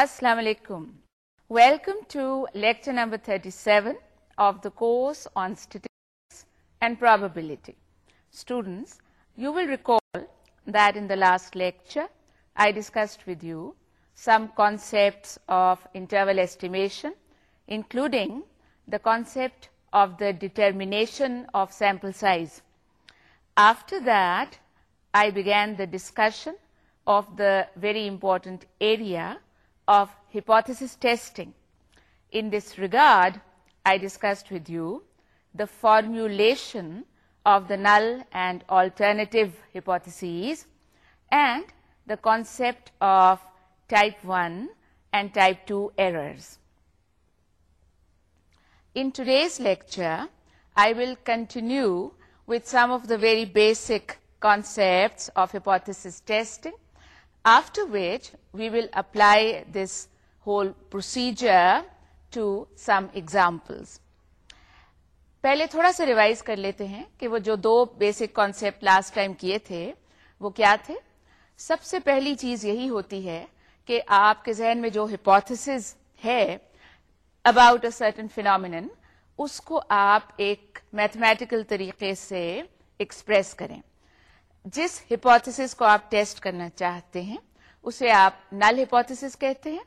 السلام علیکم welcome to lecture number thirty seven of the course on city probability students you will recall then the last lecture I discussed with you some concept of interval estimation including the concept of the determination of sample size after the discussion of the very important area of hypothesis testing. In this regard, I discussed with you the formulation of the null and alternative hypotheses and the concept of type 1 and type 2 errors. In today's lecture, I will continue with some of the very basic concepts of hypothesis testing after which we will apply this whole procedure to some examples. پہلے تھوڑا سا revise کر لیتے ہیں کہ وہ جو دو بیسک کانسیپٹ لاسٹ ٹائم کیے تھے وہ کیا تھے سب سے پہلی چیز یہی ہوتی ہے کہ آپ کے ذہن میں جو ہپوتھس ہے اباؤٹ اے سرٹن فینومین اس کو آپ ایک میتھمیٹیکل طریقے سے ایکسپریس کریں جس ہپوتھس کو آپ ٹیسٹ کرنا چاہتے ہیں اسے آپ نل ہپوتھس کہتے ہیں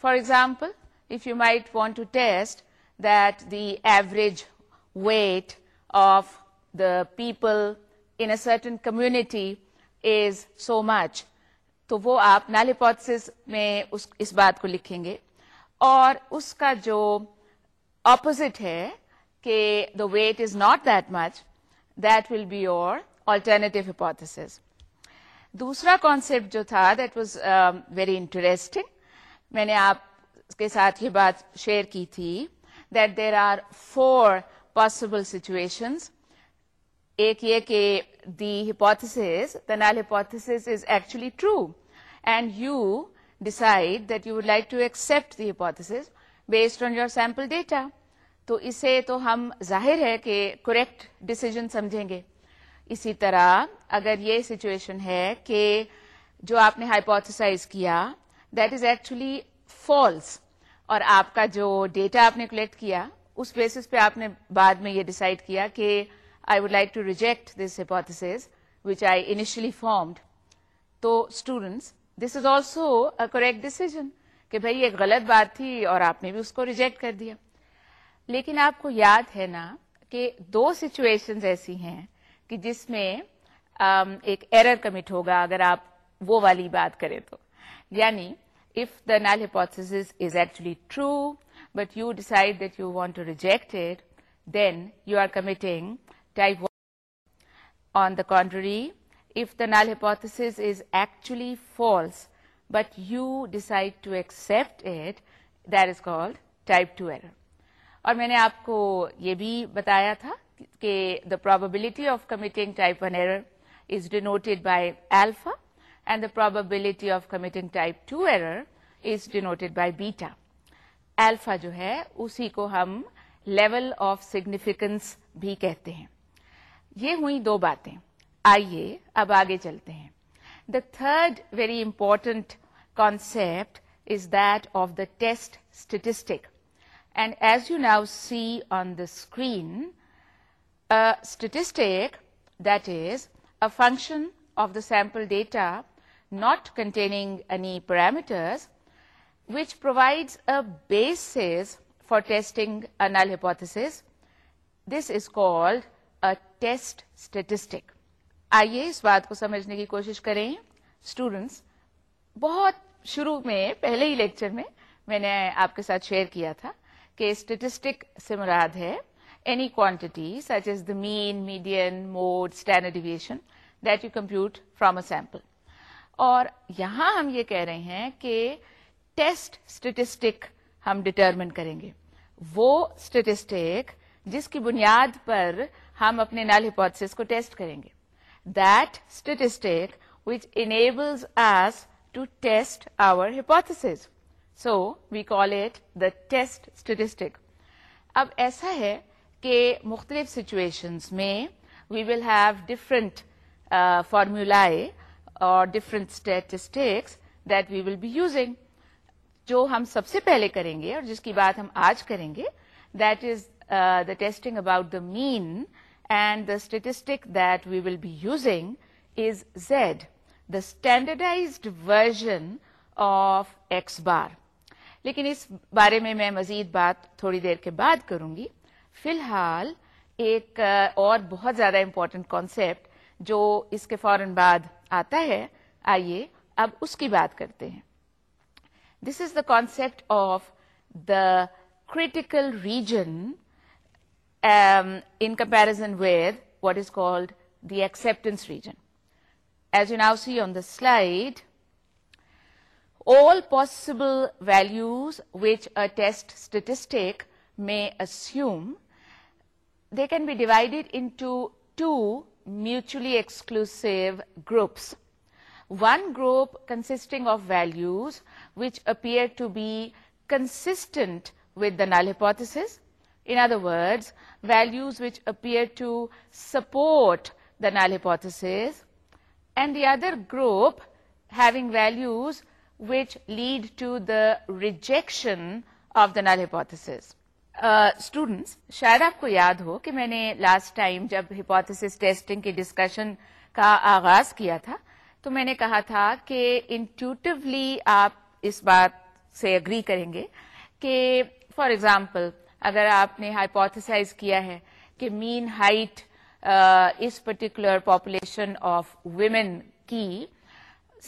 for example if you might want to test that the average weight of the people in a certain community is so much تو وہ آپ نل ہپوتھس میں اس اس بات کو لکھیں گے اور اس کا جو اپوزٹ ہے کہ the weight is not that much that will be your alternative ہپوتھسز دوسرا کانسیپٹ جو تھا دیٹ واز ویری انٹرسٹنگ میں نے آپ کے ساتھ یہ بات شیئر کی تھی that there are four possible situations ایک یہ کہ the ہپوتھسز the null hypothesis is actually true and you decide that you would like to accept the hypothesis based on your sample data تو اسے تو ہم ظاہر ہے کہ کریکٹ ڈیسیزن سمجھیں گے اسی طرح اگر یہ سچویشن ہے کہ جو آپ نے ہائپوتھسائز کیا دیٹ از ایکچولی فالس اور آپ کا جو ڈیٹا آپ نے کلیکٹ کیا اس بیسس پہ آپ نے بعد میں یہ ڈیسائڈ کیا کہ I would like to reject this hypothesis which I initially formed تو students this is also a correct decision کہ بھائی یہ غلط بات تھی اور آپ نے بھی اس کو ریجیکٹ کر دیا لیکن آپ کو یاد ہے نا کہ دو سچویشنز ایسی ہیں کہ جس میں ایک ایرر کمٹ ہوگا اگر آپ وہ والی بات کریں تو یعنی if the null hypothesis is actually true but you decide that you want to reject it then you are committing type on the contrary if the null hypothesis is actually false but you decide to accept it that is called type two error اور میں نے آپ کو یہ بھی بتایا تھا کہ the probability of committing by alpha and the probability of committing type two error is denoted by beta alpha جو ہے اسی کو ہم لیول آف سیگنیفیکنس بھی کہتے ہیں یہ ہوئی دو باتیں آئیے اب آگے چلتے ہیں the third very important concept is that of the test statistic and as you now see on the screen statistic that is a function of the sample data not containing any parameters which provides a base for testing a null hypothesis this is called a test statistic آئیے اس بات کو سمجھنے کی کوشش کریں students بہت شروع میں پہلے ہی لیکچر میں میں نے آپ کے ساتھ شیئر کیا تھا کہ اسٹیٹسٹک سے مراد ہے any quantity such as the mean, median, mode, standard deviation that you compute from a sample. اور یہاں ہم یہ کہہ رہے ہیں کہ ٹیسٹ اسٹیٹسٹک ہم ڈٹرمن کریں گے وہ اسٹیٹسٹک جس کی بنیاد پر ہم اپنے نال ہپوتھس کو ٹیسٹ کریں گے that statistic which enables us to test our hypothesis so we call it the test statistic اب ایسا ہے کہ مختلف سچویشنز میں we will have different formula اور different statistics that we will be using جو ہم سب سے پہلے کریں گے اور جس کی بات ہم آج کریں گے that is the testing about the mean and the statistic that we will be using is Z the standardised version of X bar لیکن اس بارے میں میں مزید بات تھوڑی دیر کے بعد کروں گی فی الحال ایک اور بہت زیادہ امپورٹنٹ کانسیپٹ جو اس کے فوراً بعد آتا ہے آئیے اب اس کی بات کرتے ہیں this is the concept of the critical region in comparison with what is called the acceptance region as you now see on the slide all possible values which a test statistic may assume they can be divided into two mutually exclusive groups. One group consisting of values which appear to be consistent with the null hypothesis. In other words, values which appear to support the null hypothesis, and the other group having values which lead to the rejection of the null hypothesis. Students شاید آپ کو یاد ہو کہ میں نے last time جب hypothesis testing کے ڈسکشن کا آغاز کیا تھا تو میں نے کہا تھا کہ انٹیوٹیولی آپ اس بات سے اگری کریں گے کہ فار ایگزامپل اگر آپ نے ہائپوتھسائز کیا ہے کہ مین ہائٹ اس پرٹیکولر پاپولیشن آف ویمن کی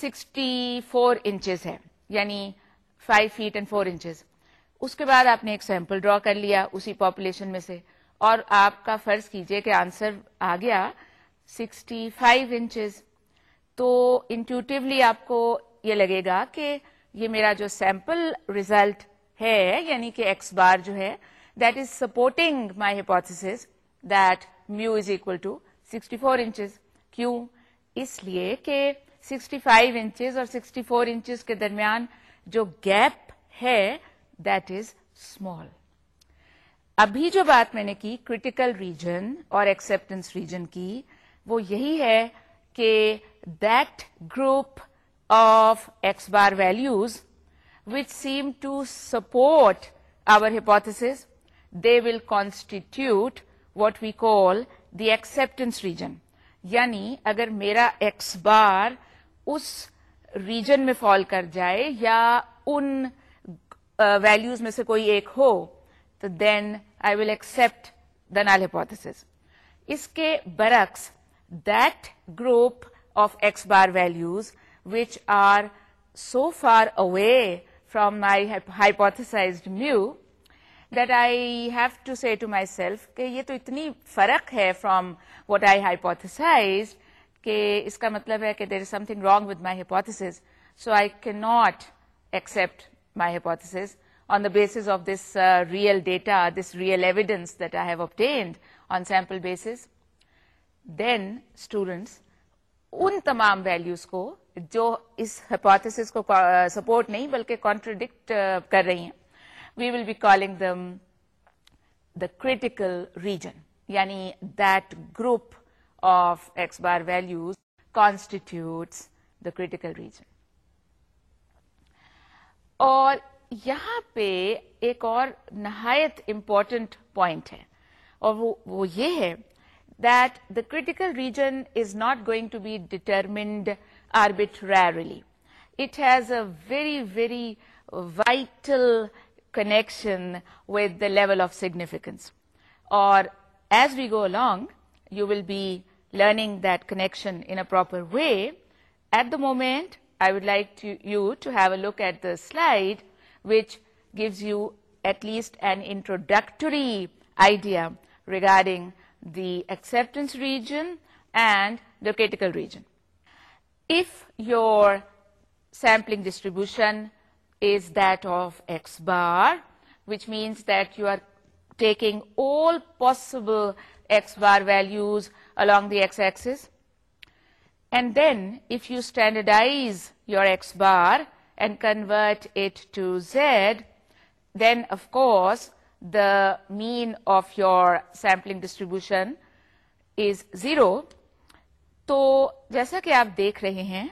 سکسٹی فور انچز ہے یعنی five feet and four inches اس کے بعد آپ نے ایک سیمپل ڈرا کر لیا اسی پاپولیشن میں سے اور آپ کا فرض کیجئے کہ آنسر آ گیا سکسٹی فائیو انچز تو انٹیوٹیولی آپ کو یہ لگے گا کہ یہ میرا جو سیمپل ریزلٹ ہے یعنی کہ ایکس بار جو ہے that is supporting my hypothesis that mu is equal to sixty four inches کیوں اس لیے کہ سکسٹی فائیو انچیز اور سکسٹی فور انچیز کے درمیان جو گیپ ہے اسمال ابھی جو بات میں نے کی کریٹیکل ریجن اور ایکسپٹینس ریجن کی وہ یہی ہے کہ that group of X bar values which seem to support our hypothesis they will constitute what we call the acceptance region یعنی اگر میرا ایکس بار اس ریجن میں فال کر جائے یا ان ویلوز uh, میں سے کوئی ایک ہو تو دین آئی will accept the null hypothesis اس کے برعکس that group of X bar values which are so far away from my hypothesised mu that I have to say to my self کہ یہ تو اتنی فرق ہے فرام وٹ آئی ہائپوتھسائز کہ اس کا مطلب ہے کہ there is something wrong with my hypothesis so I can not accept my hypothesis on the basis of this real data this real evidence that I have obtained on sample basis then students ان تمام values کو جو اس hypothesis کو support نہیں بلکہ contradict کر رہی ہیں we will be calling them the critical region یعنی that group of X bar values constitutes the کرل ریجن اور یہاں پہ ایک اور نہایت امپورٹنٹ پوائنٹ ہے اور وہ وہ یہ ہے that the critical region is not going to be determined arbitrarily it has a very very vital connection with the level of significance اور as we go along you will be learning that connection in a proper way at the moment I would like you to have a look at the slide, which gives you at least an introductory idea regarding the acceptance region and the critical region. If your sampling distribution is that of X bar, which means that you are taking all possible X bar values along the X axis, and then you you standardise your X bar and convert to Z then of course the mean of your sampling distribution is zero تو جیسا کہ آپ دیکھ رہے ہیں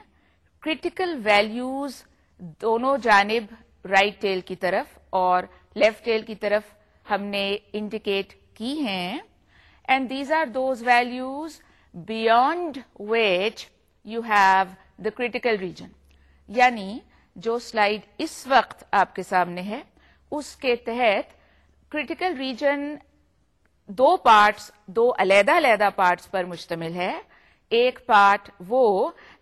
critical values دونوں جانب right tail کی طرف اور لیفٹ ٹیل کی طرف ہم نے انڈیکیٹ کی ہیں and these are those values beyond which you have the critical region یعنی جو سلائڈ اس وقت آپ کے سامنے ہے اس کے تحت کریٹیکل ریجن دو پارٹس دو علیحدہ علیحدہ پارٹس پر مشتمل ہے ایک پارٹ وہ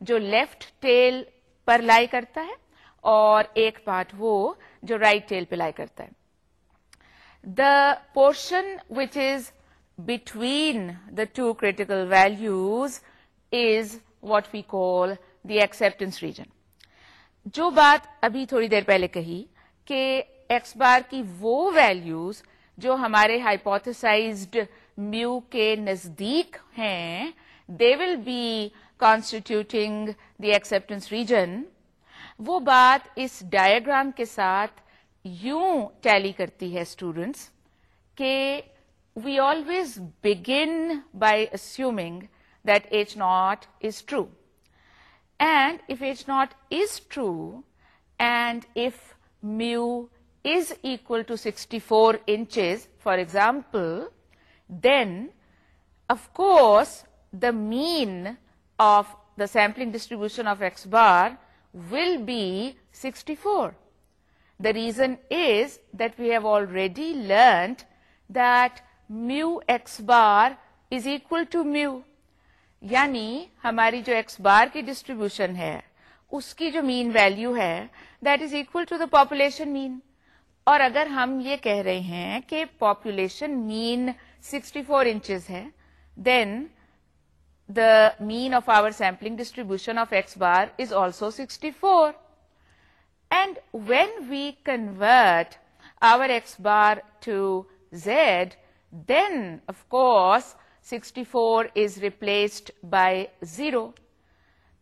جو لیفٹ ٹیل پر لائی کرتا ہے اور ایک پارٹ وہ جو رائٹ right ٹیل پہ لائی کرتا ہے the portion which is between the two critical values is what we call the acceptance region جو بات ابھی تھوڑی دیر پہلے کہی کہ ایکس بار کی وہ ویلیوز جو ہمارے ہائپوتھسائزڈ میو کے نزدیک ہیں they will be constituting the acceptance region وہ بات اس ڈایاگرام کے ساتھ یوں ٹیلی کرتی ہے اسٹوڈنٹس کہ we always begin by assuming that H naught is true. And if H naught is true, and if mu is equal to 64 inches, for example, then of course the mean of the sampling distribution of X bar will be 64. The reason is that we have already learnt that mu X bar is equal to mu. یعنی ہماری جو X bar کی distribution ہے اس کی جو mean value ہے that is equal to the population mean اور اگر ہم یہ کہہ رہے ہیں کہ پاپولیشن مین 64 فور انچز ہے then the mean of our sampling distribution of X bar is also 64 four and when we convert our X bar to Z then of course sixty four is by by zero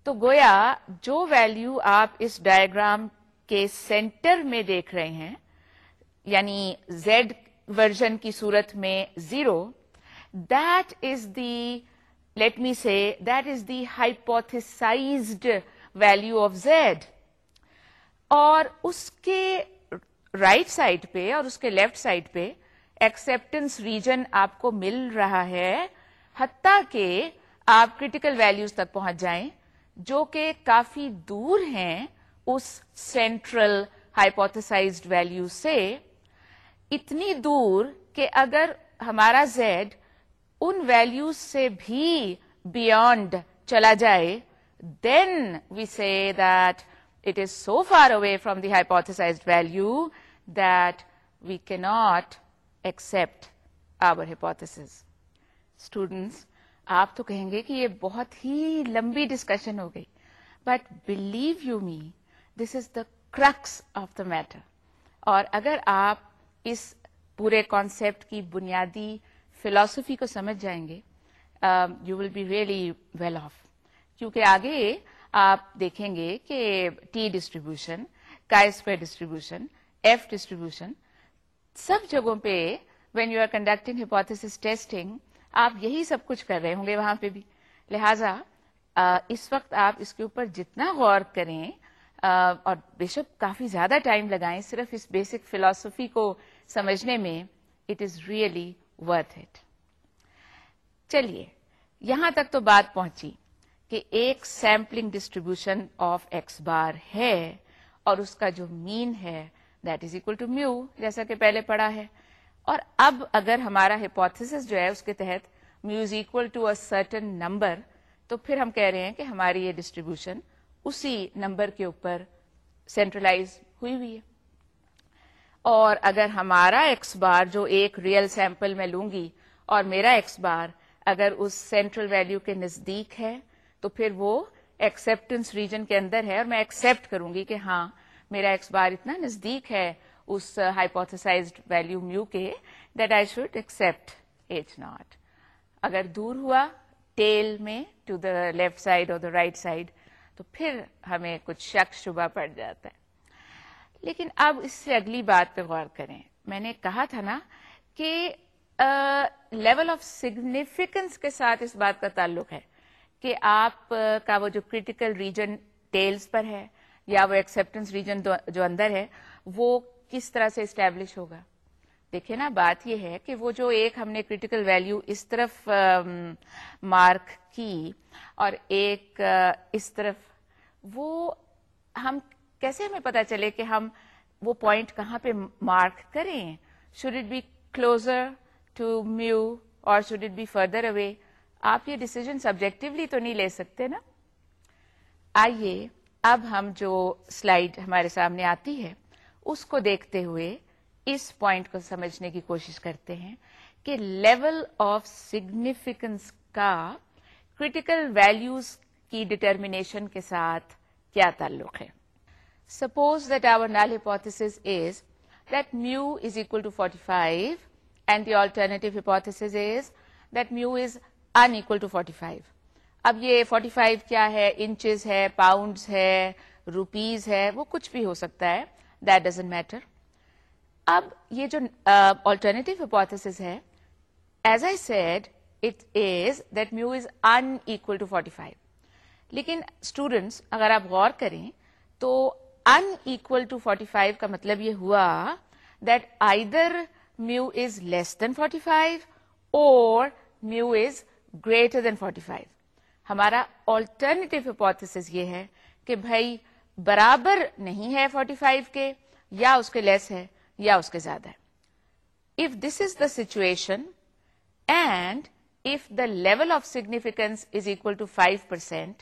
تو گویا جو value آپ اس diagram کے centre میں دیکھ رہے ہیں یعنی زیڈ ورژن کی صورت میں zero that is the let me say that is the hypothesised value of Z اور اس کے رائٹ right سائڈ پہ اور اس کے لیفٹ سائڈ پہ ایکسپٹینس ریجن آپ کو مل رہا ہے حتیٰ کہ آپ کریٹیکل ویلوز تک پہنچ جائیں جو کہ کافی دور ہیں اس سینٹرل ہائپوتھسائزڈ ویلو سے اتنی دور کہ اگر ہمارا زیڈ ان ویلوز سے بھی بیونڈ چلا جائے then we see that it is so far away from the hypothesised value that we کی ناٹ اسٹوڈینٹس آپ تو کہیں گے کہ یہ بہت ہی لمبی ڈسکشن ہو گئی but believe you me this is the crux of the matter اور اگر آپ اس پورے کانسیپٹ کی بنیادی فلاسفی کو سمجھ جائیں گے you will be really well off کیونکہ آگے آپ دیکھیں گے کہ ٹی ڈسٹریبیوشن کائس فیئر ڈسٹریبیوشن ایف ڈسٹریبیوشن سب جگہوں پہ when you are conducting hypothesis testing آپ یہی سب کچھ کر رہے ہوں گے وہاں پہ بھی لہٰذا اس وقت آپ اس کے اوپر جتنا غور کریں اور بے شک کافی زیادہ ٹائم لگائیں صرف اس بیسک فلاسفی کو سمجھنے میں it is really worth it چلیے یہاں تک تو بات پہنچی کہ ایک sampling distribution of X bar ہے اور اس کا جو مین ہے that is equal to mu جیسا کہ پہلے پڑا ہے اور اب اگر ہمارا ہپوتھس جو ہے اس کے تحت mu is equal to a certain number تو پھر ہم کہہ رہے ہیں کہ ہماری یہ ڈسٹریبیوشن اسی نمبر کے اوپر سینٹرلائز ہوئی ہوئی ہے اور اگر ہمارا ایکس بار جو ایک ریئل سیمپل میں لوں گی اور میرا ایکس بار اگر اس سینٹرل ویلو کے نزدیک ہے تو پھر وہ ایکسیپٹنس ریجن کے اندر ہے اور میں ایکسپٹ کروں گی کہ ہاں میرا ایکس بار اتنا نزدیک ہے اس ہائپوتھسائزڈ ویلیو میو کے that I should accept H naught اگر دور ہوا ٹیل میں ٹو دا لیفٹ سائڈ اور دا رائٹ سائڈ تو پھر ہمیں کچھ شخص شبہ پڑ جاتا ہے لیکن اب اس سے اگلی بات پہ غور کریں میں نے کہا تھا نا کہ لیول آف سگنیفیکنس کے ساتھ اس بات کا تعلق ہے کہ آپ uh, کا وہ جو کریٹیکل ریجن ٹیلس پر ہے یا وہ ایکسپٹینس ریجن جو اندر ہے وہ کس طرح سے اسٹیبلش ہوگا دیکھے نا بات یہ ہے کہ وہ جو ایک ہم نے کریٹیکل ویلو اس طرف مارک کی اور ایک اس طرف وہ ہم کیسے ہمیں پتا چلے کہ ہم وہ پوائنٹ کہاں پہ مارک کریں should it be closer to mu اور should it be further away آپ یہ ڈسیزن سبجیکٹولی تو نہیں لے سکتے نا آئیے اب ہم جو سلائڈ ہمارے سامنے آتی ہے اس کو دیکھتے ہوئے اس پوائنٹ کو سمجھنے کی کوشش کرتے ہیں کہ لیول آف سگنیفیکنس کا کریٹیکل ویلوز کی ڈٹرمنیشن کے ساتھ کیا تعلق ہے suppose that our null hypothesis is that mu is equal to forty five and the alternative hypothesis is that mu is in انکول to forty five اب یہ 45 کیا ہے انچز ہے پاؤنڈز ہے روپیز ہے وہ کچھ بھی ہو سکتا ہے دیٹ ڈزنٹ میٹر اب یہ جو uh, ہپوتھس ہے as I said it is that mu is in equal to forty لیکن اسٹوڈنٹس اگر آپ غور کریں تو ان ایکول ٹو فورٹی کا مطلب یہ ہوا that either mu is less than forty five اور mu is greater than forty five ہمارا آلٹرنیٹو ہپوتھس یہ ہے کہ بھائی برابر نہیں ہے 45 کے یا اس کے لیس ہے یا اس کے زیادہ ہے if this is the situation and if the level of significance is equal to 5 percent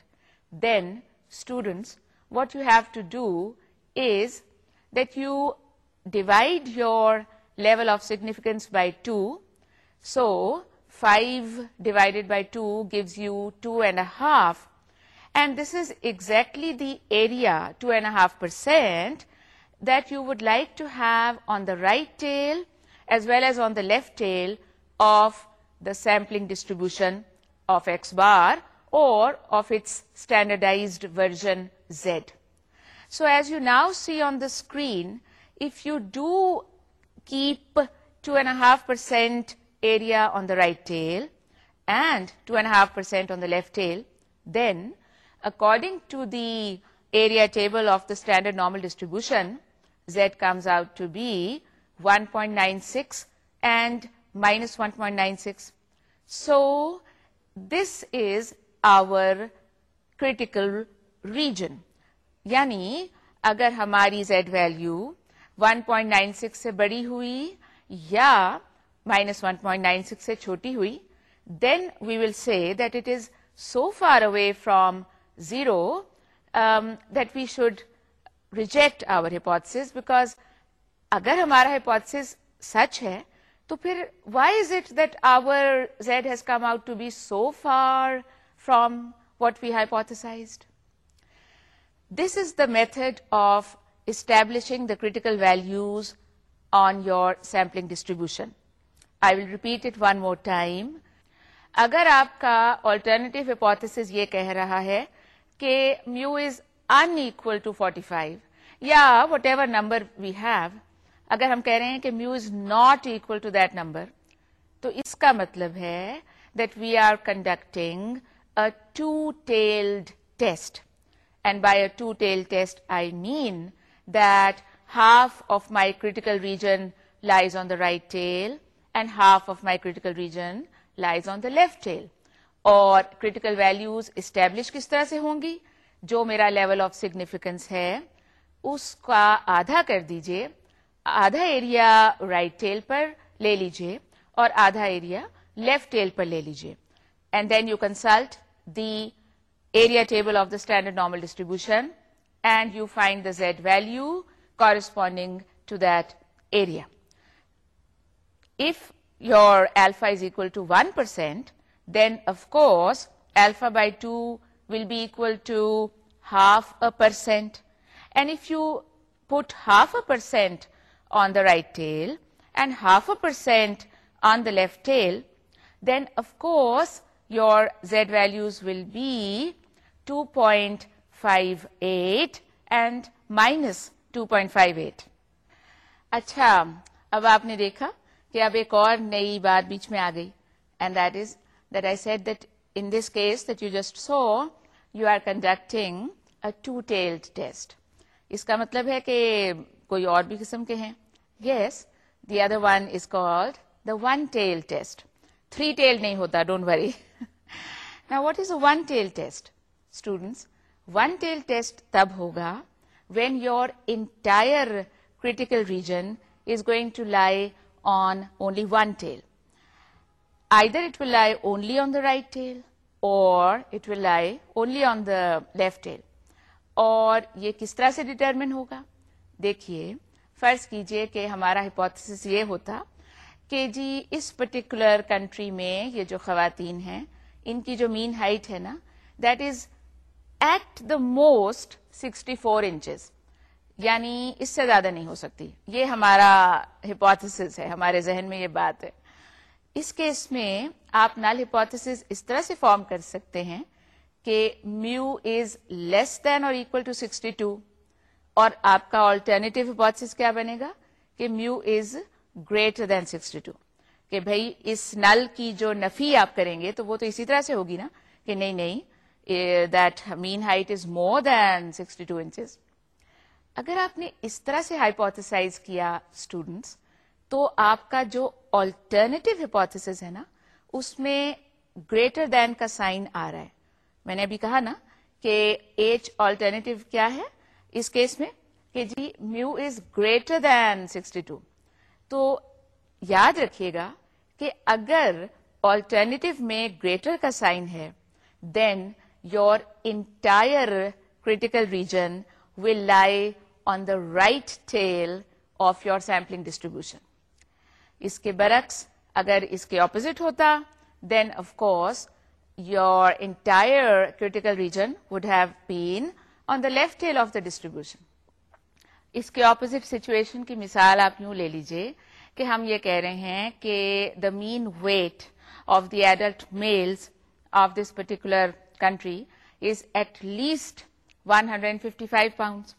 then students what you have to do is that you divide your level of significance by two so 5 divided by 2 gives you 2.5, and this is exactly the area, 2.5%, that you would like to have on the right tail as well as on the left tail of the sampling distribution of X bar or of its standardized version Z. So, as you now see on the screen, if you do keep 2.5% area on the right tail and two and half percent on the left according to the area table of the standard normal distribution Z comes out to be one point nine six and minus one point nine six so this is our critical region یعنی اگر ہماری Z value one point nine six سے بڑی ہوئی یا minus one point nine six سے چھوٹی ہوئی دین وی will see that it is so far away from zero that we should reject our ہمارا ہیپوتس سچ ہے تو why is it that our Z has come out to be so far from what we hypothesize this is the method of establishing the critical values on your sampling distribution I will repeat it one more time اگر آپ کا alternative hypothesis یہ کہہ رہا ہے کہ mu is in انکول to forty five یا whatever number we have اگر ہم کہہ رہے ہیں کہ mu is not equal to that number تو اس کا مطلب ہے that we are conducting two tailed test and by a two tail test I mean that half of my critical region lies on the right tail and half of my critical region lies on the left tail اور critical values establish کس طرح سے ہوں گی جو میرا level of significance ہے اس کا آدھا کر دیجئے آدھا ایریا رائٹ ٹیل پر لے لیجئے اور آدھا ایریا لیفٹ ٹیل پر لے لیجئے and then you consult the area table of the standard normal distribution and you find the Z value corresponding to that area if your alpha is equal to one percent then of course alpha by two will be equal to half a percent and if you put half a percent on the right tail and half a percent on the left tail then of course your Z values will be two point five eight and minus two point five eight اچھا اب آپ نے دیکھا کہ اب ایک اور نئی بات بیچ میں آ گئی and that is that I said that in this case that you just so you are conducting a two tailed test اس کا مطلب ہے کہ کوئی اور بھی قسم کے ہیں yes the other one is called the one tail test three tail نہیں ہوتا ڈونٹ وری نا what is a one tail test students one tail test تب ہوگا when your entire critical region is going to lie on only one tail either it will lie only on the right tail اور it will lie only on the left اور یہ کس طرح سے determinant ہوگا دیکھیے فرض کیجئے کہ ہمارا ہپوتھس یہ ہوتا کہ جی اس پرٹیکولر کنٹری میں یہ جو خواتین ہیں ان کی جو مین ہائٹ ہے نا that is at the most sixty four inches یعنی اس سے زیادہ نہیں ہو سکتی یہ ہمارا ہپوتھس ہے ہمارے ذہن میں یہ بات ہے اس کیس میں آپ نل ہپوتھس اس طرح سے فارم کر سکتے ہیں کہ میو از لیس دین اور اکول ٹو سکسٹی ٹو اور آپ کا آلٹرنیٹو ہپوتھس کیا بنے گا کہ mu is greater than sixty two کہ بھائی اس نل کی جو نفی آپ کریں گے تو وہ تو اسی طرح سے ہوگی نا کہ نہیں that mean height is more than sixty two inches اگر آپ نے اس طرح سے ہائپوتھسائز کیا اسٹوڈینٹس تو آپ کا جو آلٹرنیٹیو ہائپوتھس ہے نا اس میں گریٹر دین کا سائن آ رہا ہے میں نے ابھی کہا نا کہ ایج آلٹرنیٹیو کیا ہے اس کیس میں کہ جی mu is greater than sixty two تو یاد رکھیے گا کہ اگر آلٹرنیٹیو میں گریٹر کا سائن ہے then your entire critical region will lie on the right of your sampling distribution اس کے برعکس اگر اس کے اپوزٹ ہوتا then of course your entire critical region would have been on the left tail of the distribution اس کے opposite situation کی مثال آپ یوں لے لیجیے کہ ہم یہ کہہ رہے ہیں کہ the mean weight of the adult males of this particular country is at least one hundred fifty five pounds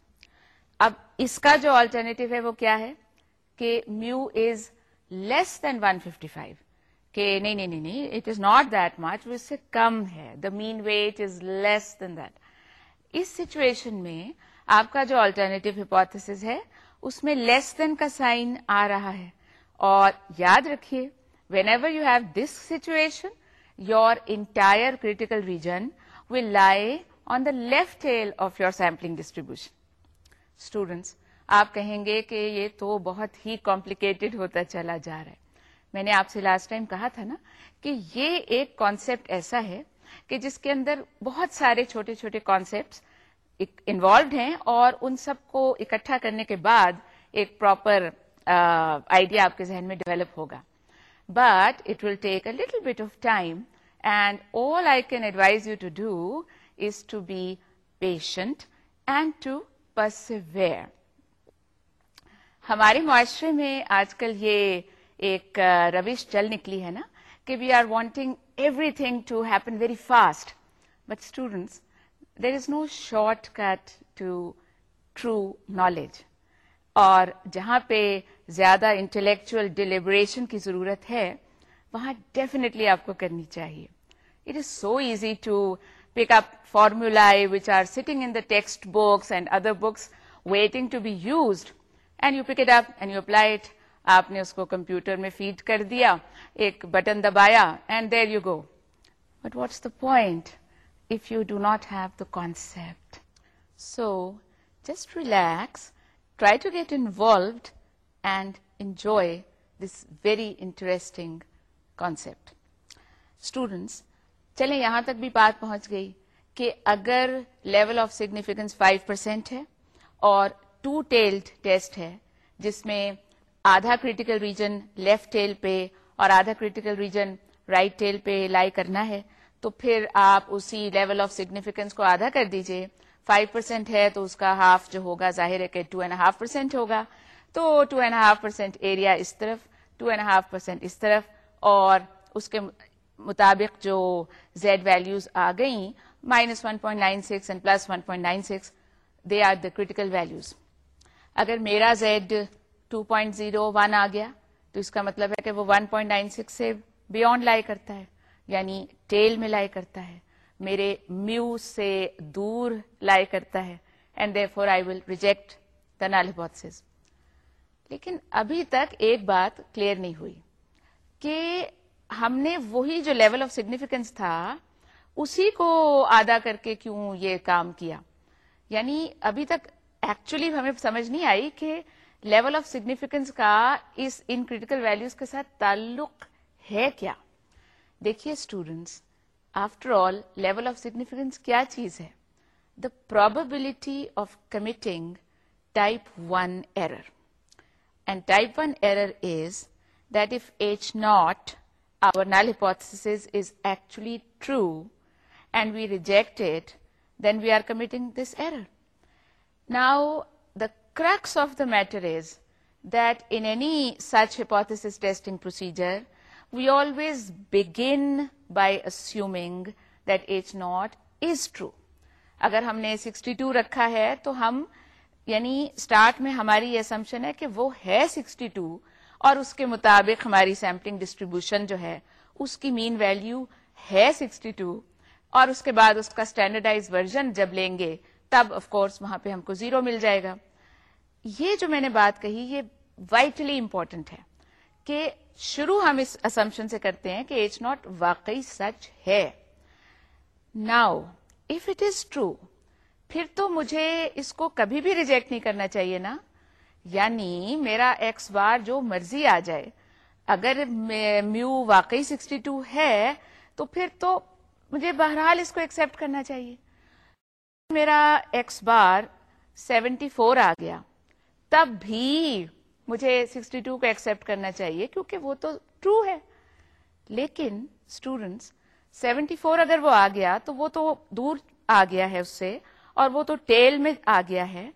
اب اس کا جو آلٹرنیٹو ہے وہ کیا ہے کہ mu is less than one fifty five کہ نہیں نہیں it is not that much اس سے کم ہے the mean weight is less than that اس سچویشن میں آپ کا جو آلٹرنیٹو ہپوتھس ہے اس میں لیس دین کا سائن آ رہا ہے اور یاد رکھیے whenever you have this situation your entire critical region will lie on the left tail of your sampling distribution students آپ کہیں گے کہ یہ تو بہت ہی کمپلیکیٹڈ ہوتا چلا جا رہا ہے میں نے آپ سے لاسٹ ٹائم کہا تھا نا کہ یہ ایک کانسیپٹ ایسا ہے کہ جس کے اندر بہت سارے چھوٹے چھوٹے کانسیپٹس انوالوڈ ہیں اور ان سب کو اکٹھا کرنے کے بعد ایک پراپر آئیڈیا آپ کے ذہن میں ڈیولپ ہوگا but it will take a little bit of time and all I can advise you to do is to be patient and to ہمارے معاشرے میں آج کل یہ ایک روش چل نکلی ہے نا کہ we are wanting everything to happen very fast but students there is no short cut to true knowledge اور جہاں پہ زیادہ انٹلیکچوئل ڈیلیبریشن کی ضرورت ہے وہاں ڈیفینیٹلی آپ کو کرنی چاہیے it is so easy to pick up formulae which are sitting in the textbooks and other books waiting to be used and you pick it up and you apply it آپ نے اس کو computer میں feed کر دیا ایک button دبایا and there you go but what's the point if you do not have the concept so just relax try to get involved and enjoy this very interesting concept students چلے یہاں تک بھی بات پہنچ گئی کہ اگر لیول آف سیگنیفکینس 5% پرسینٹ ہے اور ٹو ٹیلڈ ٹیسٹ ہے جس میں آدھا کریٹیکل ریجن لیفٹ ٹیل پہ اور آدھا کریٹیکل ریجن رائٹ ٹیل پہ لائی کرنا ہے تو پھر آپ اسی لیول آف سیگنیفکینس کو آدھا کر دیجئے 5% ہے تو اس کا ہاف جو ہوگا ظاہر ہے کہ 2.5% ہوگا تو 2.5% ایریا اس طرف 2.5% اس طرف اور اس کے مطابق جو زیڈ ویلوز آ گئیں minus one point nine six and plus one point nine six they are the critical values اگر میرا Z two point zero one آ گیا تو اس کا مطلب ہے کہ وہ ون پوائنٹ نائن سکس سے بیونڈ لائی کرتا ہے یعنی ٹیل میں لائی کرتا ہے میرے میو سے دور لائی کرتا ہے and therefore I will reject the null لیکن ابھی تک ایک بات کلیئر نہیں ہوئی کہ ہم نے وہی جو لیول آف سگنیفیکینس تھا اسی کو آدھا کر کے کیوں یہ کام کیا یعنی ابھی تک ایکچولی ہمیں سمجھ نہیں آئی کہ لیول آف سگنیفیکینس کا اس ان کریٹیکل ویلوز کے ساتھ تعلق ہے کیا دیکھیے students after all level of significance کیا چیز ہے the probability of committing type one error and type one error is that if H naught null hypothesis is actually true and we reject it then we are committing this error now the crux of the matter is that any such hypothesis testing procedure we always always by by that that naught is true اگر ہم نے 62 to رکھا ہے تو ہم یعنی start میں ہماری یہ اسمپشن ہے کہ وہ ہے 62 ٹو اور اس کے مطابق ہماری سیمپلنگ ڈسٹریبیوشن جو ہے اس کی مین ویلیو ہے 62 اور اس کے بعد اس کا اسٹینڈرڈائز ورژن جب لیں گے تب آف کورس وہاں پہ ہم کو زیرو مل جائے گا یہ جو میں نے بات کہی یہ وائٹلی امپورٹنٹ ہے کہ شروع ہم اس اسمپشن سے کرتے ہیں کہ ایچ ناٹ واقعی سچ ہے now if it is true پھر تو مجھے اس کو کبھی بھی ریجیکٹ نہیں کرنا چاہیے نا یعنی میرا ایکس بار جو مرضی آ جائے اگر میو واقعی 62 ہے تو پھر تو مجھے بہرحال اس کو ایکسیپٹ کرنا چاہیے میرا ایکس بار 74 فور آ گیا تب بھی مجھے 62 ٹو کو ایکسیپٹ کرنا چاہیے کیونکہ وہ تو ٹرو ہے لیکن اسٹوڈینٹس 74 فور اگر وہ آ گیا تو وہ تو دور آ گیا ہے اس سے اور وہ تو ٹیل میں آ گیا ہے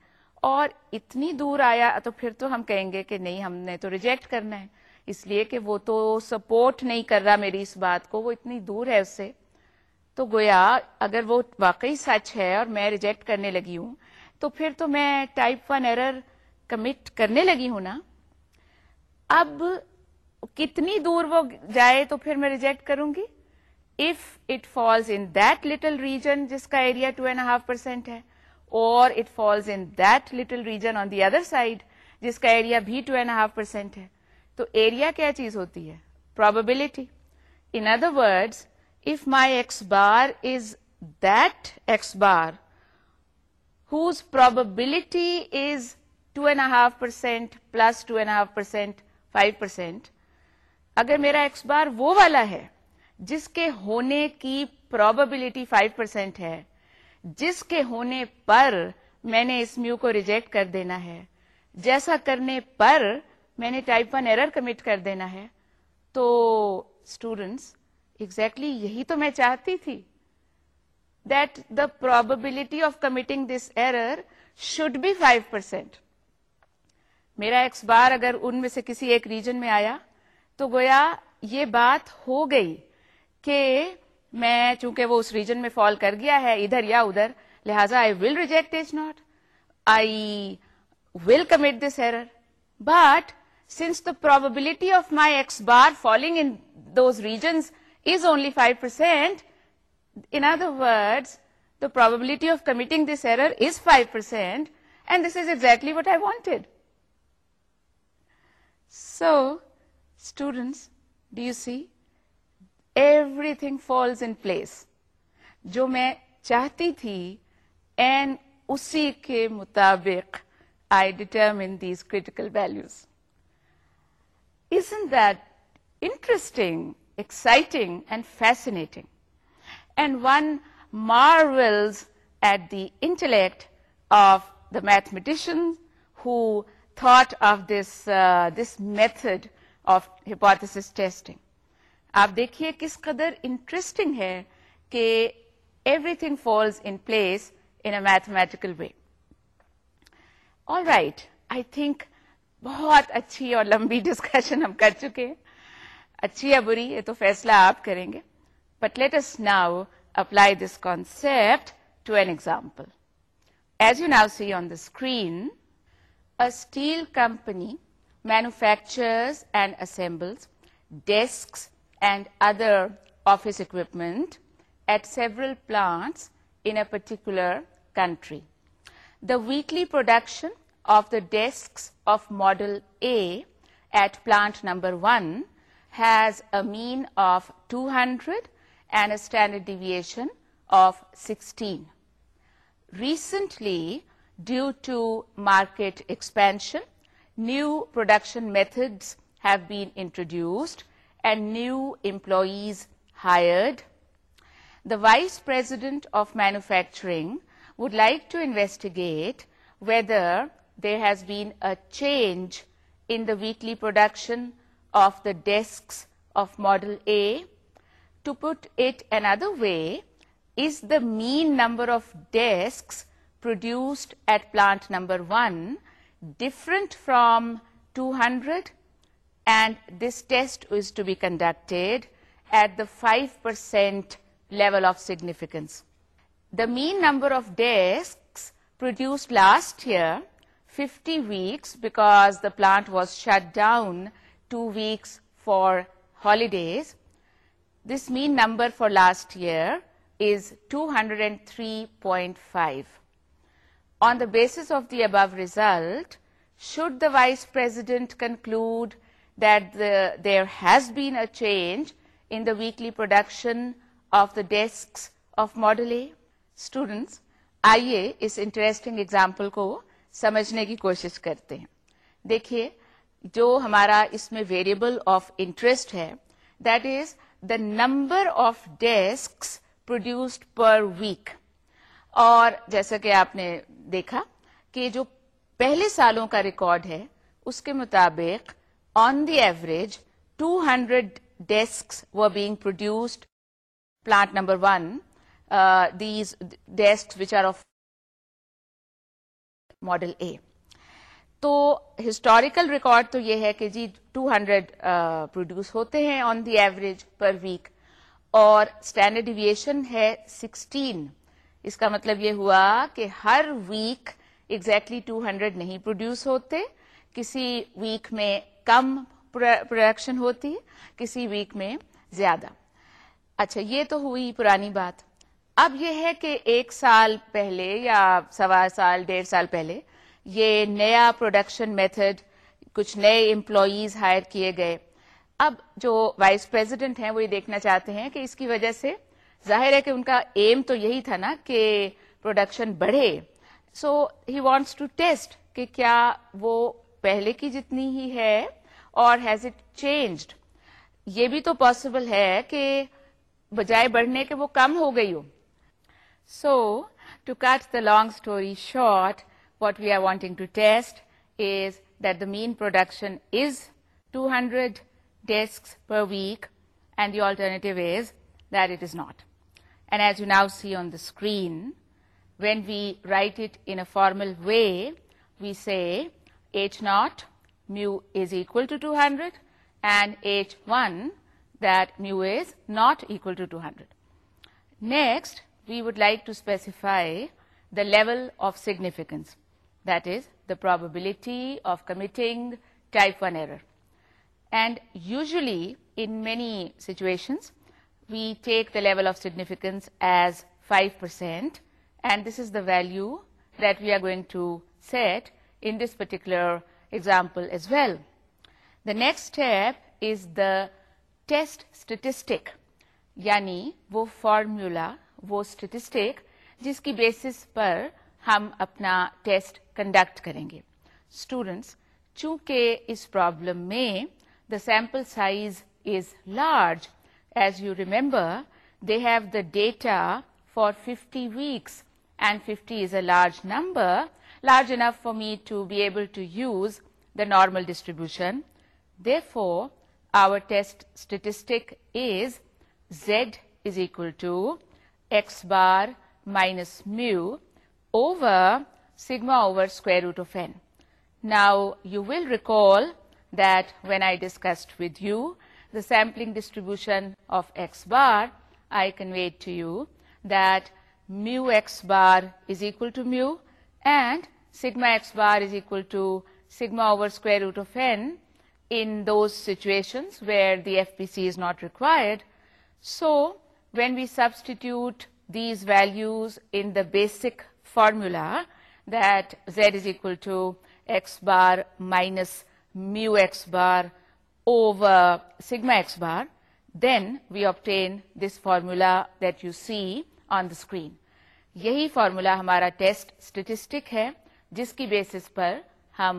اور اتنی دور آیا تو پھر تو ہم کہیں گے کہ نہیں ہم نے تو ریجیکٹ کرنا ہے اس لیے کہ وہ تو سپورٹ نہیں کر رہا میری اس بات کو وہ اتنی دور ہے اس سے تو گویا اگر وہ واقعی سچ ہے اور میں ریجیکٹ کرنے لگی ہوں تو پھر تو میں ٹائپ ون ایرر کمٹ کرنے لگی ہوں نا اب کتنی دور وہ جائے تو پھر میں ریجیکٹ کروں گی if it falls in that little region جس کا area two and half percent ہے اور it falls in that little region on the other side جس کا ایریا بھی ٹو اینڈ ہاف پرسینٹ ہے تو ایریا کیا چیز ہوتی ہے probability in other word if my X bar is that X bar whose probability is two and half percent plus two and half percent five percent اگر میرا X بار وہ والا ہے جس کے ہونے کی پروبلٹی فائیو پرسینٹ ہے جس کے ہونے پر میں نے اس میو کو ریجیکٹ کر دینا ہے جیسا کرنے پر میں نے ٹائپ ون ایرر کمٹ کر دینا ہے تو اسٹوڈنٹس ایگزیکٹلی یہی تو میں چاہتی تھی that the probability of committing this error should be five percent میرا ایکس بار اگر ان میں سے کسی ایک ریجن میں آیا تو گویا یہ بات ہو گئی کہ میں چونکہ وہ اس ریجن میں فال کر گیا ہے ادھر یا ادھر لہذا I will reject is not I will commit this error but since the probability of my X bar falling in those regions is only five percent in other word the probability of committing this error is five percent and this is exactly what I wanted so students do you see everything falls in place جو میں چاہتی تھی and اسی کے مطابق I determine these critical values is in that interesting exciting and fascinating and one marvels at the intellect of the mathematician who thought of this this method of hypothesis testing آپ دیکھیے کس قدر interesting ہے کہ everything falls in place in a mathematical way all right I think بہت اچھی اور لمبی ڈسکشن ہم کر چکے اچھی یا بری یہ تو فیصلہ آپ کریں گے but let us now apply this concept to an example as you now see on the screen steel company manufactures and assembles desk and other office equipment at several plants in a particular country. The weekly production of the desks of Model A at plant number 1 has a mean of 200 and a standard deviation of 16. Recently, due to market expansion, new production methods have been introduced and new employees hired, the Vice President of Manufacturing would like to investigate whether there has been a change in the weekly production of the desks of Model A. To put it another way, is the mean number of desks produced at plant number 1 different from 200 and this test is to be conducted at the 5% level of significance. The mean number of desks produced last year, 50 weeks, because the plant was shut down 2 weeks for holidays. This mean number for last year is 203.5. On the basis of the above result, should the Vice President conclude that there has been a change in the weekly production of the desks of model A students آئیے اس interesting example کو سمجھنے کی کوشش کرتے ہیں دیکھیے جو ہمارا اس میں ویریبل آف انٹرسٹ ہے that is the number of desk produced per week اور جیسا کہ آپ نے دیکھا کہ جو پہلے سالوں کا ریکارڈ ہے اس کے مطابق on the average two hundred being produced produced plant number one these desks which are of model A تو ہسٹوریکل ریکارڈ تو یہ ہے کہ جی 200 ہنڈریڈ پروڈیوس ہوتے ہیں on the average per week اور اسٹینڈرڈ ایویشن ہے 16 اس کا مطلب یہ ہوا کہ ہر ویک ایگزیکٹلی exactly 200 نہیں پروڈیوس ہوتے کسی ویک میں کم پروڈکشن ہوتی ہے کسی ویک میں زیادہ اچھا یہ تو ہوئی پرانی بات اب یہ ہے کہ ایک سال پہلے یا سوا سال ڈیڑھ سال پہلے یہ نیا پروڈکشن میتھڈ کچھ نئے امپلائیز ہائر کیے گئے اب جو وائس پریزیڈنٹ ہیں وہ یہ دیکھنا چاہتے ہیں کہ اس کی وجہ سے ظاہر ہے کہ ان کا ایم تو یہی تھا نا کہ پروڈکشن بڑھے so he wants to test کہ کیا وہ پہلے کی جتنی ہی ہے اور ہیز اٹ چینجڈ یہ بھی تو پاسبل ہے کہ بجائے بڑھنے کے وہ کم ہو گئی ہو so to cut the long story short what we are wanting to test is that the mean production is two hundred desk per week and the alternative is that it is not and as you now see on the screen when we write it in formal way we see H naught mu is equal to 200 and H1 that mu is not equal to 200. Next, we would like to specify the level of significance, that is the probability of committing type 1 error. And usually in many situations, we take the level of significance as 5%, and this is the value that we are going to set in this particular example as well the next step is the test statistic یعنی وہ formula وہ statistic جس کی basis پر ہم اپنا test conduct کریں گے اسٹوڈینٹس چونکہ اس پرابلم میں the sample size is large as you remember they have the data for fifty weeks and fifty is a large number large enough for me to be able to use the normal distribution. Therefore, our test statistic is z is equal to x bar minus mu over sigma over square root of n. Now, you will recall that when I discussed with you the sampling distribution of x bar, I conveyed to you that mu x bar is equal to mu and sigma X bar is equal to sigma over square root of n those situation where the F P C is not required so when we substitute these values in the basic formula that Z is equal to X bar minus mu X bar over sigma X bar then we obtain this formula that you see on the screen یہی formula ہمارا test statistic ہے جس کی basis پر ہم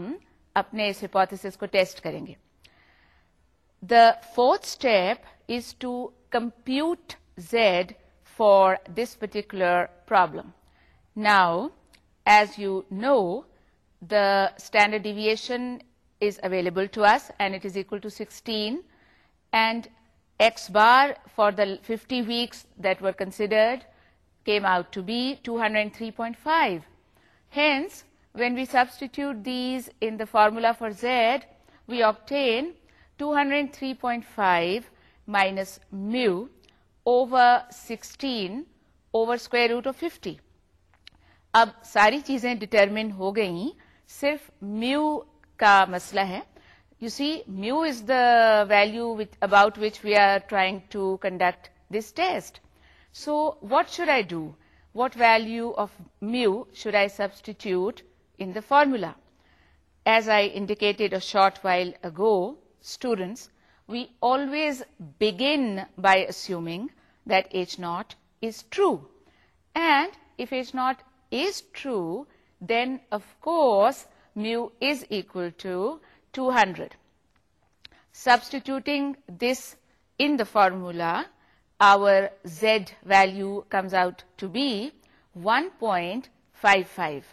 اپنے اس hypothesis کو ٹیسٹ کریں گے the fourth step is to compute Z for this particular problem now as you know the standard deviation is available to us and it is equal to sixteen and X bar for the fifty weeks that were considered came out to be two hundred three point five hence when we substitute these in the formula for Z we obtain two hundred three point five minus mu over sixteen over square root of fifty اب ساری چیزیں determine ہو گئی صرف میو کا مسئلہ ہے you see mu is the value about which we are trying to conduct this test so what should I do what value of mu should I substitute in the formula. As I indicated a short while ago, students, we always begin by assuming that H0 is true. And if H0 is true, then of course mu is equal to 200. Substituting this in the formula, our Z value comes out to be 1.55.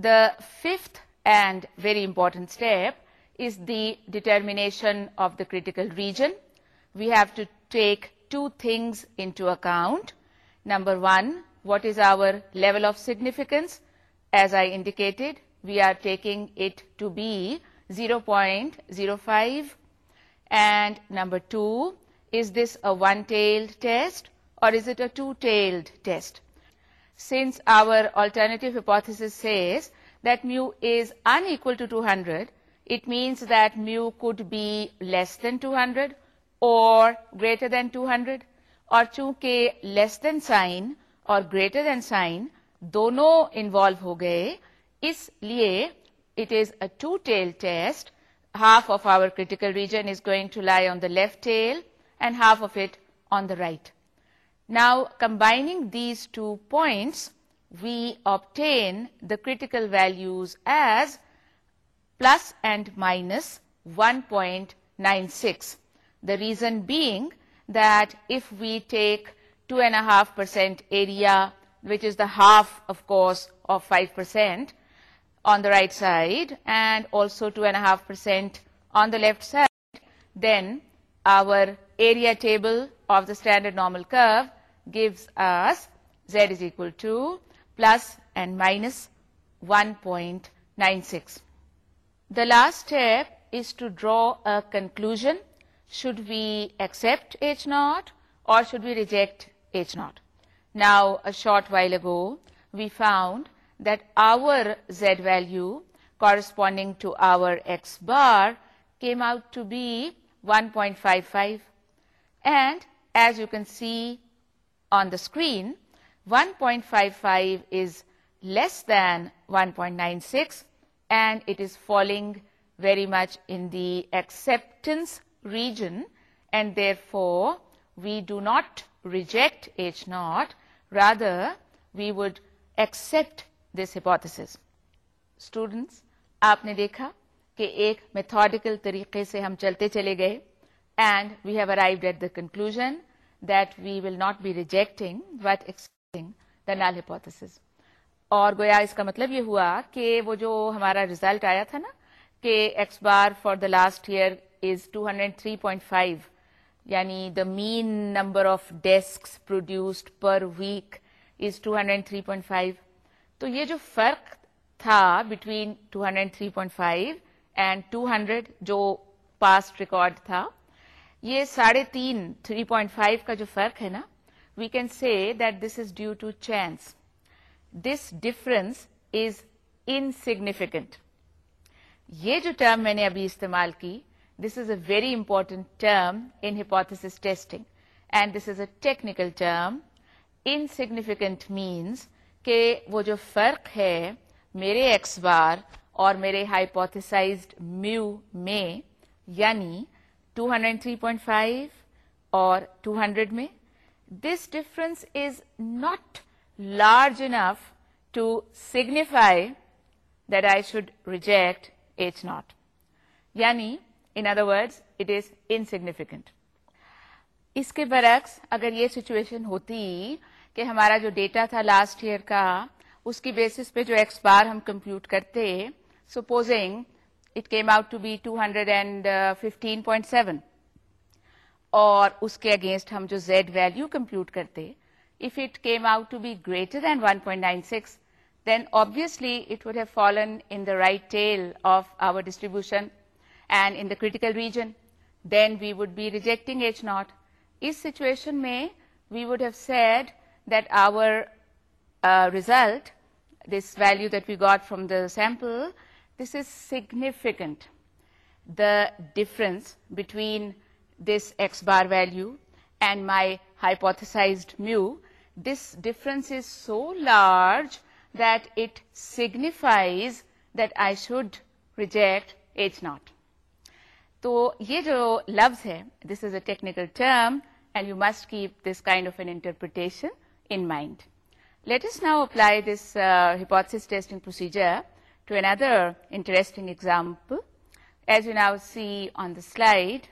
The fifth and very important step is the determination of the critical region. We have to take two things into account. Number one, what is our level of significance? As I indicated, we are taking it to be 0.05. And number two, is this a one-tailed test or is it a two-tailed test? Since our alternative hypothesis دیو is unequal to two hundred it means that mu could be less than two hundred or greater than two hundred اور چونکہ less than sign اور greater than sign دونوں involve ہو گئے اس لیے it is a two tail test half of our critical region is going to lie on the left tail and half of it on the right Now combining these 2 points, we obtain the critical values as plus and minus 1.96. The reason being that if we take 2.5% area, which is the half, of course, of 5% on the right side, and also 2.5% on the left side, then our area table of the standard normal curve gives us z is equal to plus and minus 1.96. The last step is to draw a conclusion. Should we accept H0 or should we reject H0? Now, a short while ago, we found that our z value corresponding to our x bar came out to be 1.55, and as you can see on the screen 1.55 is less than is less than is falling very much and it is region very much in the acceptance region and therefore we do not reject Students, not rather we would accept this آپ نے دیکھا کہ ایک میتھڈیکل طریقے سے ہم چلتے چلے گئے and we have arrived at the conclusion that we will not be rejecting wait the null hypothesis اور گویا اس کا مطلب یہ ہوا کہ وہ جو ہمارا ریزلٹ آیا تھا نا کہ X bar for the last year is two یعنی the mean number of desk produced per week is two تو یہ جو فرق تھا between two three point five and two hundred جو پاسٹ ریکارڈ تھا یہ ساڑھے تین تھری پوائنٹ فائیو کا جو فرق ہے نا we can see that this is due to chance this difference is insignificant یہ جو ٹرم میں نے ابھی استعمال کی this is a very important term in hypothesis testing and this is a technical term insignificant means کہ وہ جو فرق ہے میرے ایکس بار اور میرے ہائپوتھسائزڈ میو میں یعنی two hundred three point five اور ٹو ہنڈریڈ میں this difference is not large enough to signify that I should reject it's not یعنی in other words it is insignificant اس کے برعکس اگر یہ سچویشن ہوتی کہ ہمارا جو ڈیٹا تھا لاسٹ ایئر کا اس کی بیسس پہ جو ایکس بار ہم کمپیوٹ کرتے supposing it came out to be two hundred and fifteen اور اس کے اگینسٹ ہم جو زیڈ ویلو کمپیوٹ کرتے if it came out to be greater than one point nine six then obviously it would have fallen right tail of our distribution and in the critical region then we would be rejecting it's not اس situation میں we would have said that our result this value that we got from the sample this is significant the difference between this X bar value and my hypothesized mu this difference is so large that it signifies that I should reject it's not تو یہ جو لفز ہے this is a technical term and you must keep this kind of an interpretation in mind let us now apply this hypothesis testing procedure to another interesting example. As you now see on the slide,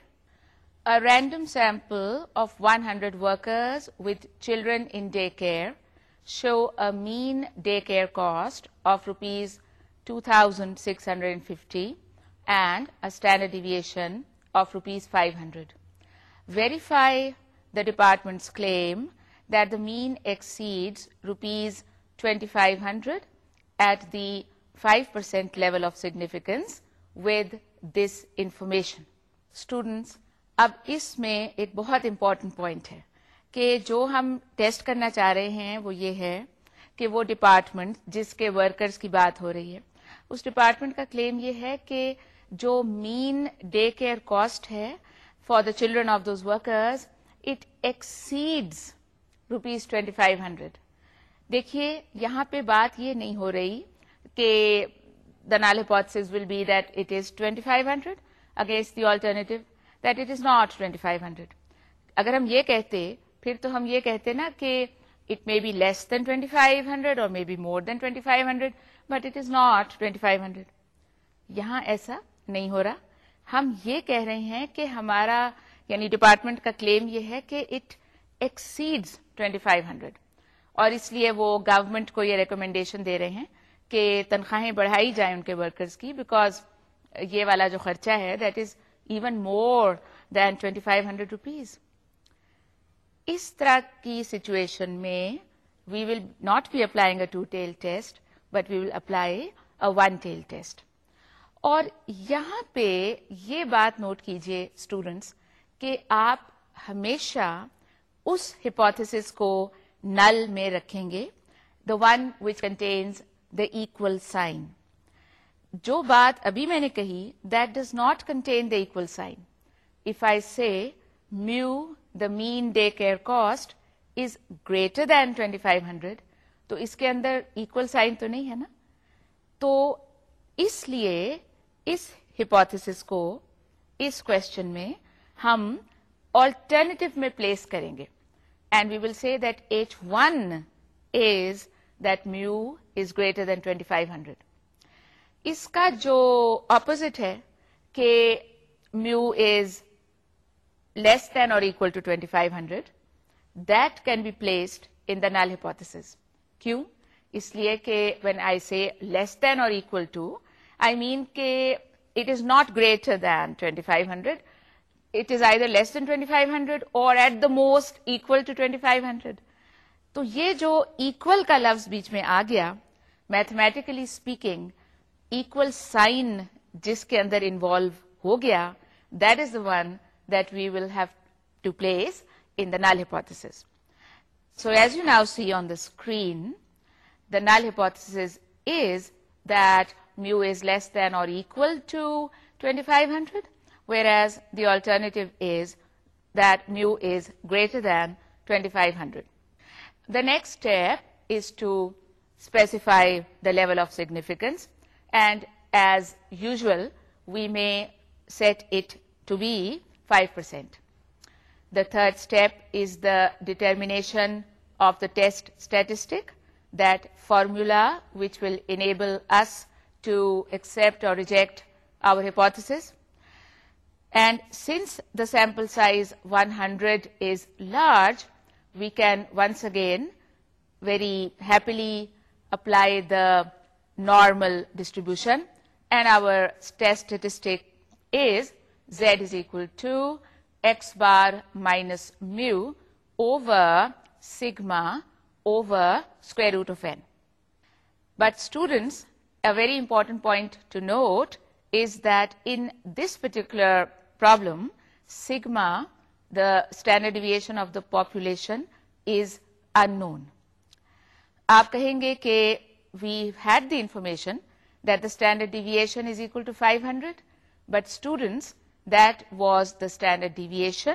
a random sample of 100 workers with children in daycare show a mean daycare cost of rupees 2,650 and a standard deviation of rupees 500. Verify the department's claim that the mean exceeds rupees 2,500 at the five percent level of significance with this information students اب اس میں ایک بہت important point ہے کہ جو ہم test کرنا چاہ رہے ہیں وہ یہ ہے کہ وہ ڈپارٹمنٹ جس کے ورکرز کی بات ہو رہی ہے اس ڈپارٹمنٹ کا کلیم یہ ہے کہ جو مین ڈے کیئر کاسٹ ہے for the children of those workers it exceeds rupees twenty five hundred دیکھیے یہاں پہ بات یہ نہیں ہو رہی کہ the null hypothesis will be that it is twenty five hundred against the alternative that it is not twenty five hundred اگر ہم یہ کہتے پھر تو ہم یہ کہتے نا کہ it may be less than twenty five hundred اور may be more than twenty five hundred but it is not twenty five hundred یہاں ایسا نہیں ہو رہا ہم یہ کہہ رہے ہیں کہ ہمارا یعنی ڈپارٹمنٹ کا کلیم یہ ہے کہ it exceed twenty five hundred اور اس لیے وہ گورمنٹ کو یہ ریکمینڈیشن دے رہے ہیں کہ تنخواہیں بڑھائی جائیں ان کے ورکرز کی بیکاز یہ والا جو خرچہ ہے that is even more than twenty five hundred rupees اس طرح کی سچویشن میں we will not be applying a two tail test but we will apply a one tail test اور یہاں پہ یہ بات نوٹ کیجئے اسٹوڈنٹس کہ آپ ہمیشہ اس ہپوتھس کو نل میں رکھیں گے the one which contains the equal sign جو بات ابھی میں نے کہی that does not contain the equal sign if I say mu the mean day care cost is greater than twenty five hundred تو اس کے اندر اکول سائن تو نہیں ہے نا تو اس لیے اس ہپوتھس کو اس کوشچن میں ہم آلٹرنیٹو میں پلیس کریں گے and we will see that H one is that mu is greater than twenty five hundred اس کا جو اپوزٹ ہے کہ میو از لیس دین اور placed in the null hypothesis کیو اس لیے کہ when I C less than اور equal to I mean کہ it is not greater than twenty five hundred it is either less than twenty five hundred or at the most equal to twenty five hundred تو یہ جو equal کا لفظ بیچ میں آ گیا mathematically speaking equal sign جس کے اندر انوالو ہو گیا that is the one that we will have to place in the null hypothesis so as you now see on the screen the null hypothesis is that mu is less than or to twenty five hundred whereas the mu is that mu is greater than twenty five hundred The next step is to specify the level of significance, and as usual we may set it to be 5%. The third step is the determination of the test statistic, that formula which will enable us to accept or reject our hypothesis. And since the sample size 100 is large, we can once again very happily apply the normal distribution, and our test statistic is z is equal to x bar minus mu over sigma over square root of n. But students, a very important point to note is that in this particular problem, sigma standard deviation of the population is known آپ کہیں گے کہ we had the information the standard deviation is equal to five hundred but students that was the standard deviation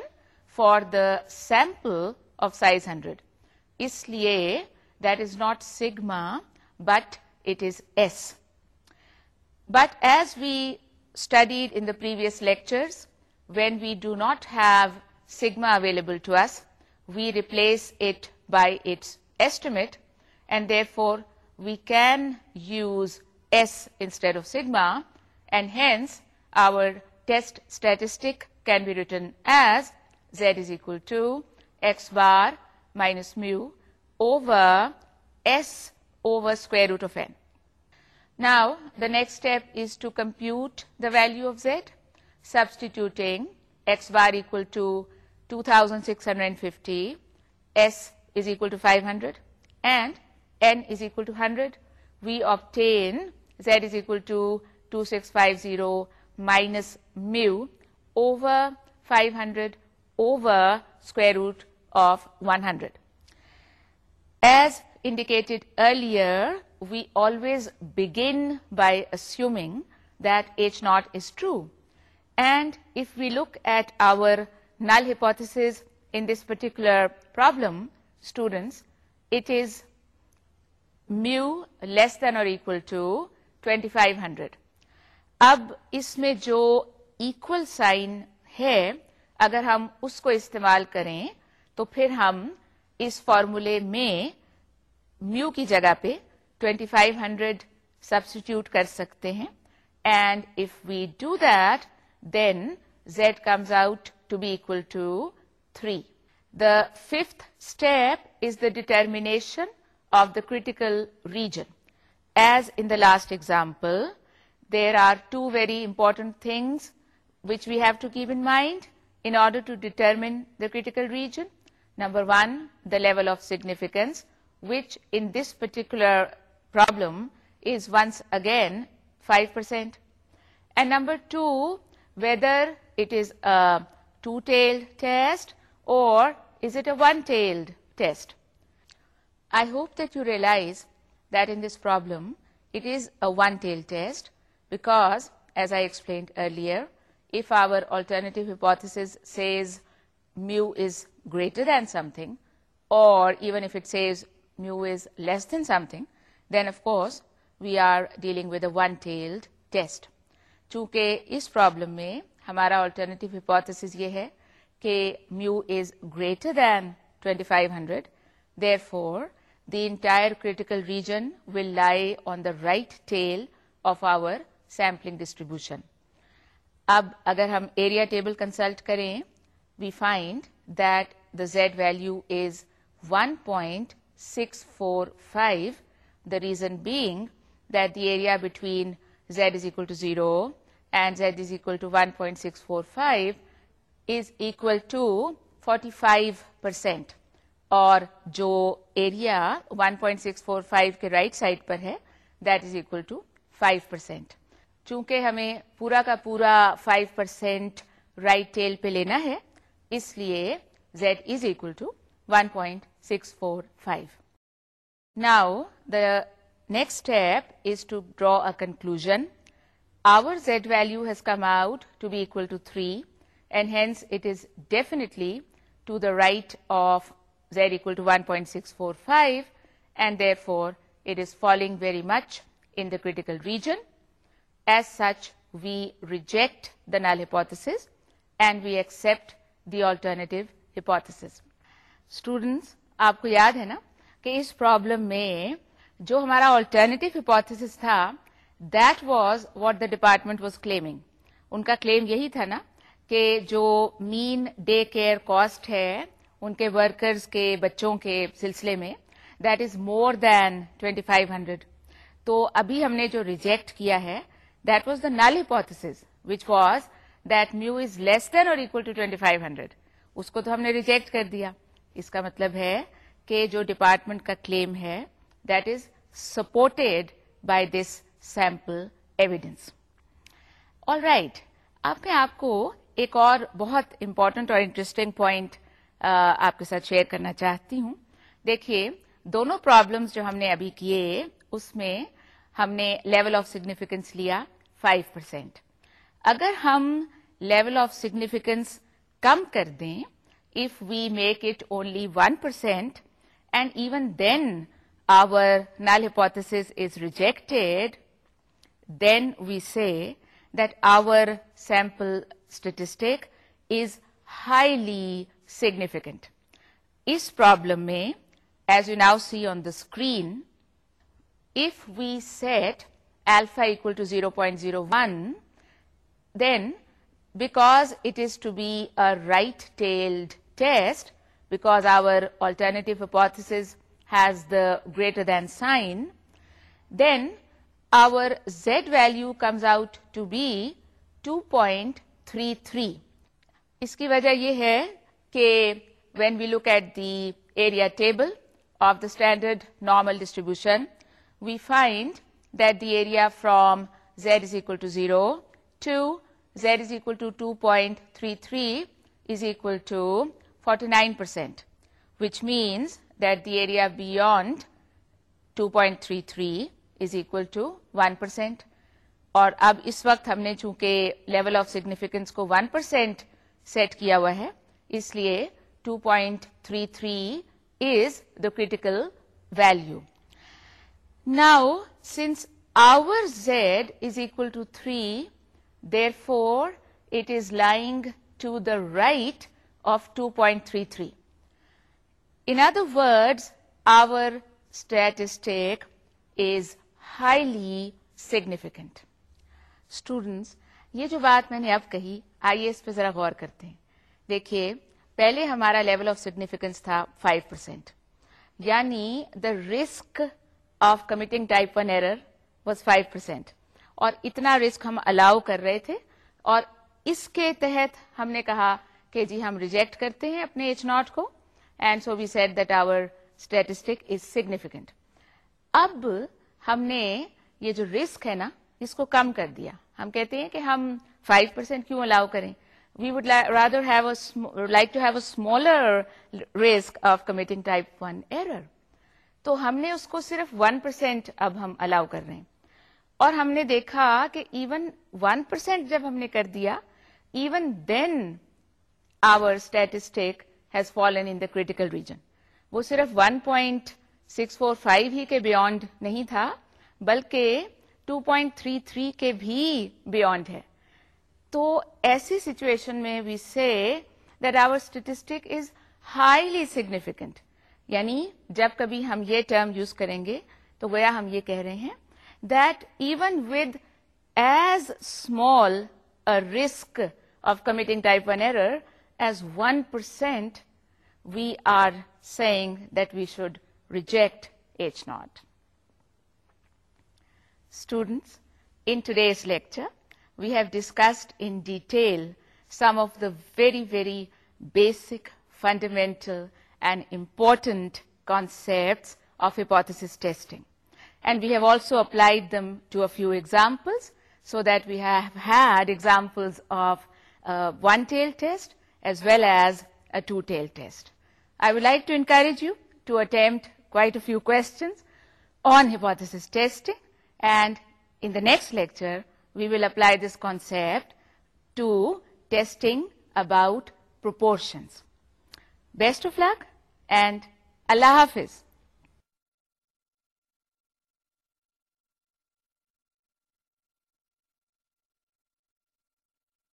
for the sample of size hundred اس لیے this not sigma but it is s but as we studied in previous lecture when we do not have sigma available to us, we replace it by its estimate, and therefore we can use S instead of sigma, and hence our test statistic can be written as Z is equal to X bar minus mu over S over square root of n. Now, the next step is to compute the value of Z, substituting X bar equal to 2,650, S is equal to 500 and N is equal to 100, we obtain Z is equal to 2650 minus mu over 500 over square root of 100. As indicated earlier, we always begin by assuming that H naught is true, and if we look at our null hypothesis in this particular problem students, it is mu less than اور equal to twenty five hundred اب اس میں جو equal sign ہے اگر ہم اس کو استعمال کریں تو پھر ہم اس فارمولے میں میو کی جگہ پہ 2500 فائیو سبسٹیوٹ کر سکتے ہیں and if we do that then Z comes out to be equal to 3. The fifth step is the determination of the critical region. As in the last example, there are two very important things which we have to keep in mind in order to determine the critical region. Number one, the level of significance, which in this particular problem is once again 5%. And number two, whether it is a two tailed test or is it a one tailed test I hope that you realise that in this problem it is a one tailed test because as I explained earlier if our alternative hypothesis says mu is greater than something or even if it says mu is less than something then of course we are dealing with a one tailed test چونکہ اس problem میں ہمارا hypothesis یہ ہے کہ mu is greater than twenty five hundred therefore the entire critical region will lie on the right tail of our sampling distribution اب اگر ہم ایریا ٹیبل کنسلٹ کریں we find that the Z value is one point six four five the reason being that the area between Z is equal to zero and Z is equal to one point six four five is equal to forty five percent اور جو area 1.645 کے right right side پر ہے that is equal to 5 percent چونکہ ہمیں پورا کا پورا 5 پرسینٹ رائٹ ٹیل پہ لینا ہے اس لیے Z is equal to 1.645 point six four five now the next step is to draw a conclusion our z value has come out to be equal to three اینہس it is definitely to the right of z equal to one point six four five and therefore it is falling very much in critical region as such we reject the null hypothesis and we accept the alternative hypothesis students آپ کو یاد ہے نا کہ اس problem میں جو ہمارا alternative hypothesis تھا that was what the department was claiming ان کا کلیم یہی تھا نا کہ جو مین ڈے کیئر کاسٹ ہے ان کے ورکرز کے بچوں کے سلسلے میں that is more than twenty five hundred تو ابھی ہم نے جو ریجیکٹ کیا ہے that was the null hypothesis which was that mu is less than اور equal to twenty five hundred اس کو تو ہم نے ریجیکٹ کر دیا اس کا مطلب ہے کہ جو ڈپارٹمنٹ کا کلیم ہے that is supported by this sample evidence all right اب میں آپ کو ایک اور بہت امپورٹنٹ اور انٹرسٹنگ پوائنٹ آپ کے ساتھ شیئر کرنا چاہتی ہوں دیکھیے دونوں پرابلمس جو ہم نے ابھی کیے اس میں ہم نے لیول آف سگنیفیکینس لیا 5% پرسینٹ اگر ہم لیول آف سگنیفیکینس کم کر دیں if we make it only 1% percent and even then our hypothesis is rejected then we say that our sample statistic is highly significant. इस problem में, as you now see on the screen, if we set alpha equal to 0.01, then because it is to be a right-tailed test, because our alternative hypothesis has the greater than sign, then our z value comes out to be two point three three اس کی وجہ یہ ہے کہ when we look at the area table of the standard normal distribution we find that the area from z is equal to zero to z is equal to two point three three is equal to forty nine percent which means that the area beyond two point three three is equal to one percent اور اب اس وقت ہم نے چونکہ level of significance کو one percent set کیا ہوا ہے اس لیے two point three three is the critical value now since آورڈ is equal to three therefore it is lying to the right of two point three three in the word our statistic is highly significant students یہ جو بات میں نے اب کہی آئیے اس پہ ذرا غور کرتے ہیں دیکھیے پہلے ہمارا لیول آف سگنیفیکینس تھا 5% پرسینٹ یعنی the risk of committing type one error was 5% percent اور اتنا رسک ہم الاؤ کر رہے تھے اور اس کے تحت ہم نے کہا کہ جی ہم ریجیکٹ کرتے ہیں اپنے ایچ ناٹ کو and so we set that our statistic is significant اب ہم نے یہ جو رسک ہے نا اس کو کم کر دیا ہم کہتے ہیں کہ ہم 5% پرسینٹ کیوں الاؤ کریں we would rather have like to have a smaller risk of committing type error تو ہم نے اس کو صرف 1% اب ہم الاؤ کر رہے ہیں اور ہم نے دیکھا کہ ایون 1% جب ہم نے کر دیا even then our statistic has fallen in the critical region وہ صرف سکس فور فائیو ہی کے بیونڈ نہیں تھا بلکہ ٹو پوائنٹ تھری تھری کے بھی بیونڈ ہے تو ایسی سچویشن میں we say that our statistic is highly significant یعنی جب کبھی ہم یہ ٹرم یوز کریں گے تو گیا ہم یہ کہہ رہے ہیں that even with as small risk of committing type one error as one percent we are seeing that we should reject H0. Students, in today's lecture, we have discussed in detail some of the very basic, fundamental and important concepts of hypothesis testing. And we have also applied them to a few examples, so that we have had examples of one-tailed test as well as a two-tailed test. I would like to encourage you to attempt few کون hypothesis testing and in the next lecture we will apply this concept to testing about proportions best of luck and اللہ حافظ